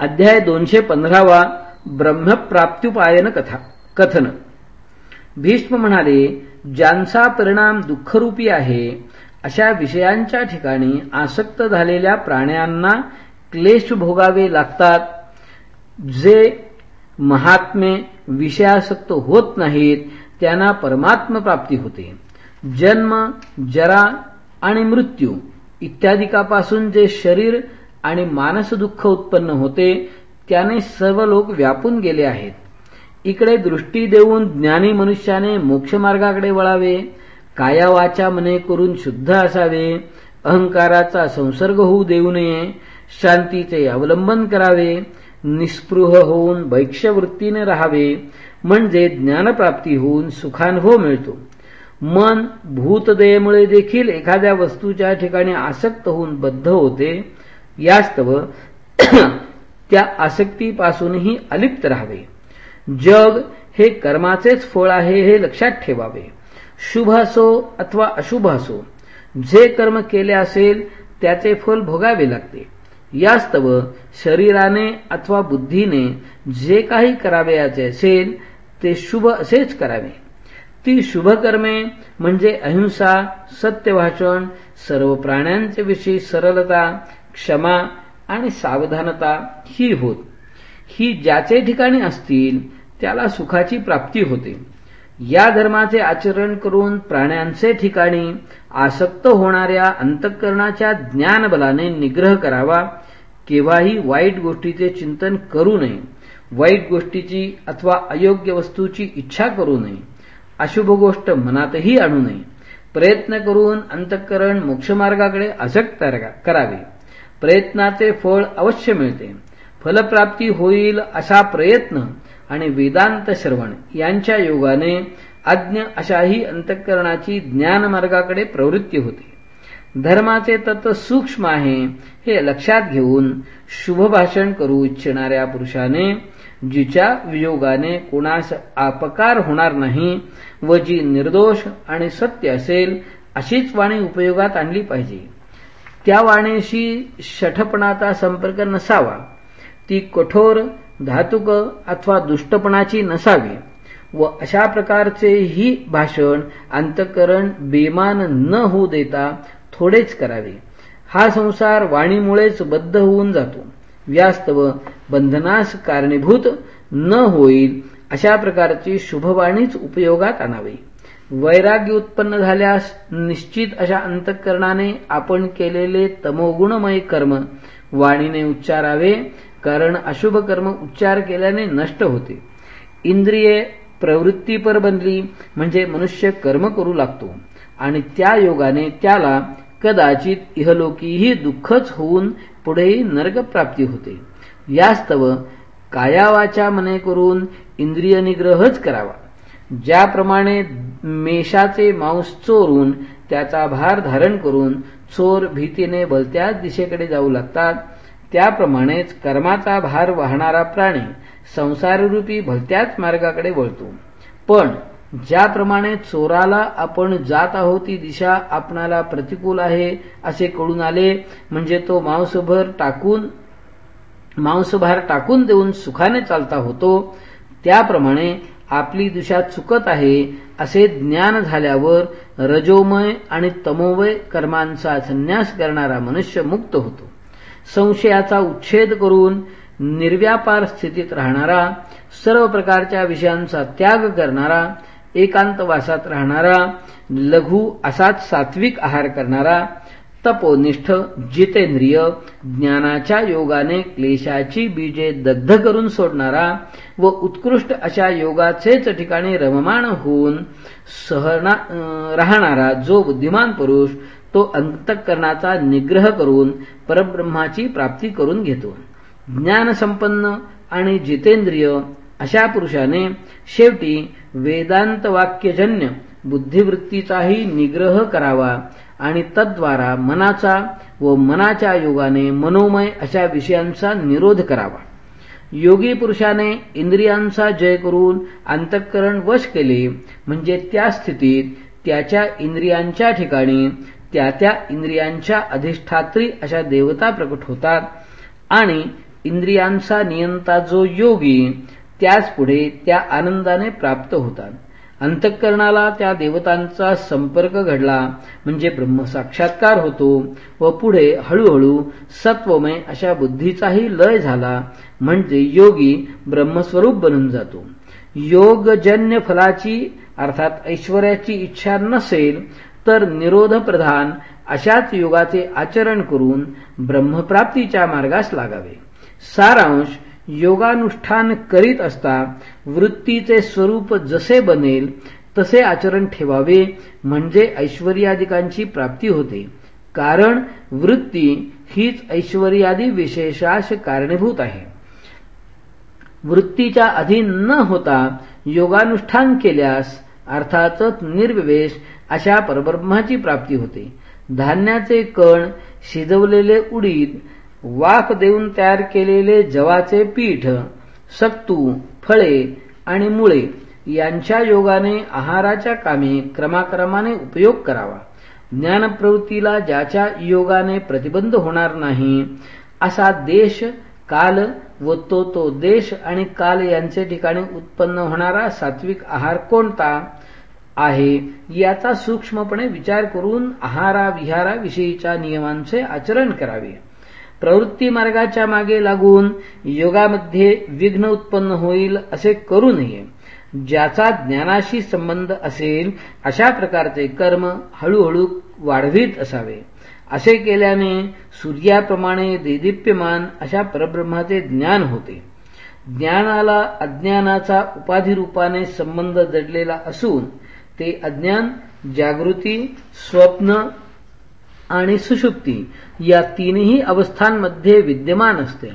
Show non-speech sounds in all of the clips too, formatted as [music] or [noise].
अध्याय दोनशे पंधरावा ब्रह्मप्राप्त्युपायन कथा कथन. भीष्म म्हणाले ज्यांचा परिणाम दुःखरूपी आहे अशा विषयांच्या ठिकाणी आसक्त झालेल्या प्राण्यांना क्लेश भोगावे लागतात जे महात्मे विषयासक्त होत नाहीत त्यांना परमात्म प्राप्ती होते. जन्म जरा आणि मृत्यू इत्यादिकापासून जे शरीर आणि मानस दुःख उत्पन्न होते त्याने सर्व लोक व्यापून गेले आहेत. इकडे दृष्टी देऊन ज्ञानी मनुष्याने मोक्षमार्गाकडे वळावे काया वाचा मने करून शुद्ध असावे अहंकाराचा संसर्ग होऊ देऊ नये शांतीचे अवलंबन करावे निस्पृह होऊन वृत्तीने राहावे म्हणजे ज्ञानप्राप्ती होऊन सुखानुभव मिळतो. मन भूतदयेमुळे देखील एखाद्या वस्तूच्या ठिकाणी आसक्त होऊन बद्ध होते यास्तव [clears throat] त्या आसक्तीपासूनही अलिप्त राहावे. जग हे कर्माचेच फळ आहे हे लक्षात ठेवावे. शुभ असो अथवा अशुभ असो जे कर्म केले असेल त्याचे फल भोगावे लागते. यास्तव शरीराने अथवा बुद्धीने जे काही करावयाचे असेल ते शुभ असेच करावे. ती शुभकर्मे म्हणजे अहिंसा सत्यभाषण सर्व प्राण्यांचे विषयी सरलता क्षमा आणि सावधानता ही होत. ही ज्याचे ठिकाणी असतील त्याला सुखाची प्राप्ती होते. या धर्माचे आचरण करून प्राण्यांचे ठिकाणी आसक्त होणाऱ्या अंतःकरणाच्या ज्ञानबलाने निग्रह करावा. केव्हाही वाईट गोष्टीचे चिंतन करू नये. वाईट गोष्टीची अथवा अयोग्य वस्तूची इच्छा करू नये. अशुभ गोष्ट मनातही आणू नये. प्रयत्न करून अंतःकरण मोक्षमार्गाकडे आसक्त करावे. प्रयत्नाचे फळ अवश्य मिळते. फलप्राप्ती होईल असा प्रयत्न आणि वेदांत श्रवण यांच्या योगाने अज्ञ अशाही अंतःकरणाची ज्ञानमार्गाकडे प्रवृत्ती होते. धर्माचे तत्व सूक्ष्म आहे हे लक्षात घेऊन शुभ भाषण करू इच्छिणाऱ्या पुरुषाने जिच्या वियोगाने कोणास अपकार होणार नाही व जी निर्दोष आणि सत्य असेल अशीच वाणी उपयोगात आणली पाहिजे. त्या वाणीशी शठपणाचा संपर्क नसावा. ती कठोर धातुक अथवा दुष्टपणाची नसावी व अशा प्रकारचे ही भाषण अंतकरण बेमान न होऊ देता थोडेच करावे. हा संसार वाणीमुळेच बद्ध होऊन जातो. व्यास्तव बंधनास कारणीभूत न होईल अशा प्रकारची शुभवाणीच उपयोगात आणावी. वैराग्य उत्पन्न झाल्यास निश्चित अशा अंतःकरणाने आपण केलेले तमोगुणमय कर्म वाणीने उच्चारावे कारण अशुभ कर्म उच्चार केल्याने नष्ट होते. इंद्रिये प्रवृत्तीपर बनली म्हणजे मनुष्य कर्म करू लागतो. आणि त्या योगाने त्याला कदाचित इहलोकीही दुःखच होऊन पुढेही नरकप्राप्ती होते. यास्तव कायावाच्या मने करून इंद्रिय निग्रहच करावा. ज्याप्रमाणे मेषाचे मांस चोरून त्याचा भार धारण करून चोर भीतीने भलत्याच दिशेकडे जाऊ लागतात. त्याप्रमाणेच कर्माचा भार वाहणारा प्राणी संसाररूपी भलत्याच मार्गाकडे वळतो. पण ज्याप्रमाणे चोराला आपण जात आहोत ती दिशा आपणाला प्रतिकूल आहे असे कळून आले म्हणजे तो मांसभर टाकून मांसभार टाकून देऊन सुखाने चालता होतो. त्याप्रमाणे आपली दिशा चुकत आहे असे ज्ञान झाल्यावर रजोमय आणि तमोमय कर्मांचा संन्यास करणारा मनुष्य मुक्त होतो. संशयाचा उच्छेद करून निर्व्यापार स्थितीत राहणारा सर्व प्रकारच्या विषयांचा त्याग करणारा एकांतवासात राहणारा लघु असाच सात्विक आहार करणारा तपोनिष्ठ जितेंद्रिय ज्ञानाच्या योगाने क्लेशाची बीजे दग्ध करून सोडणारा व उत्कृष्ट अशा योगाचेच ठिकाणी रममाण होऊन सहना राहणारा जो बुद्धिमान पुरुष तो अंतःकरणाचा निग्रह करून परब्रह्माची प्राप्ती करून घेतो. ज्ञानसंपन्न आणि जितेंद्रिय अशा पुरुषाने शेवटी वेदांत वाक्यजन्य बुद्धिवृत्तीचाही निग्रह करावा आणि तद्वारा मनाचा व मनाच्या योगाने मनोमय अशा विषयांचा निरोध करावा. योगी पुरुषाने इंद्रियांचा जय करून अंतःकरण वश केले म्हणजे त्या स्थितीत त्याच्या इंद्रियांच्या ठिकाणी त्या त्या इंद्रियांच्या अधिष्ठात्री अशा देवता प्रकट होतात आणि इंद्रियांचा नियंता जो योगी त्याच पुढे त्या आनंदाने प्राप्त होतात. अंतःकरणाला त्या देवतांचा संपर्क घडला. म्हणजे ब्रह्मसाक्षात्कार होतो व पुढे हळूहळू सत्वमय अशा बुद्धीचाही लय झाला. म्हणजे योगी ब्रह्मस्वरूप बनून जातो. योगजन्य फलाची अर्थात ऐश्वर्याची इच्छा नसेल तर निरोध प्रधान अशाच योगाचे आचरण करून ब्रह्मप्राप्तीच्या मार्गास लागावे. सारांश योगानुष्ठान करीत असता वृत्तीचे स्वरूप जसे बनेल तसे आचरण ठेवावे म्हणजे ऐश्वर्यादिकांची प्राप्ती होते. कारण वृत्ती हीच ऐश्वर्यादी विशेषाश कारणीभूत आहे. वृत्तीच्या अधीन न होता योगानुष्ठान केल्यास अर्थातच निर्विवेश अशा परब्रह्माची प्राप्ती होते. धान्याचे कण शिजवलेले उडीद वाफ देऊन तयार केलेले जवाचे पीठ सत्तू फळे आणि मुळे यांच्या योगाने आहाराच्या कामे क्रमाक्रमाने उपयोग करावा. ज्ञानप्रवृत्तीला ज्याच्या योगाने प्रतिबंध होणार नाही असा देश काल व तो तो देश आणि काल यांचे ठिकाणी उत्पन्न होणारा सात्विक आहार कोणता आहे याचा सूक्ष्मपणे विचार करून आहाराविहाराविषयीच्या नियमांचे आचरण करावे. प्रवृत्ती मार्गाच्या मागे लागून योगामध्ये विघ्न उत्पन्न होईल असे करू नये. ज्याचा ज्ञानाशी संबंध असेल अशा प्रकारचे कर्म हळूहळू वाढवीत असावे. असे केल्याने सूर्याप्रमाणे देदीप्यमान अशा परब्रह्माचे ज्ञान होते. ज्ञानाला अज्ञानाचा उपाधिरूपाने संबंध जडलेला असून ते अज्ञान जागृती स्वप्न आणि सुषुप्ती या तीनही अवस्थांमध्ये विद्यमान असते.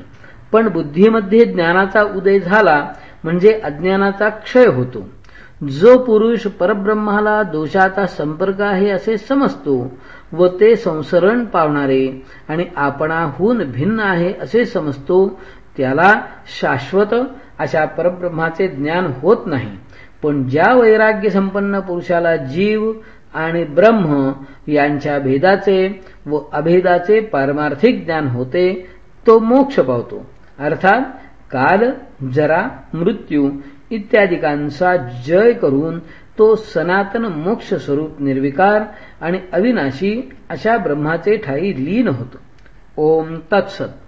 पण बुद्धीमध्ये ज्ञानाचा उदय झाला म्हणजे अज्ञानाचा क्षय होतो. जो पुरुष परब्रह्माला दोषाचा संपर्क आहे असे समजतो व ते संसरण पावणारे आणि आपणाहून भिन्न आहे असे समजतो त्याला शाश्वत अशा परब्रह्माचे ज्ञान होत नाही. पण ज्या वैराग्य संपन्न पुरुषाला जीव आणि ब्रह्म यांच्या भेदाचे व अभेदाचे पारमार्थिक ज्ञान होते तो मोक्ष पावतो. अर्थात काल जरा मृत्यू इत्यादिकांचा जय करून तो सनातन मोक्ष स्वरूप निर्विकार आणि अविनाशी अशा ब्रह्माचे ठाई लीन होतो. ओम तत्सत.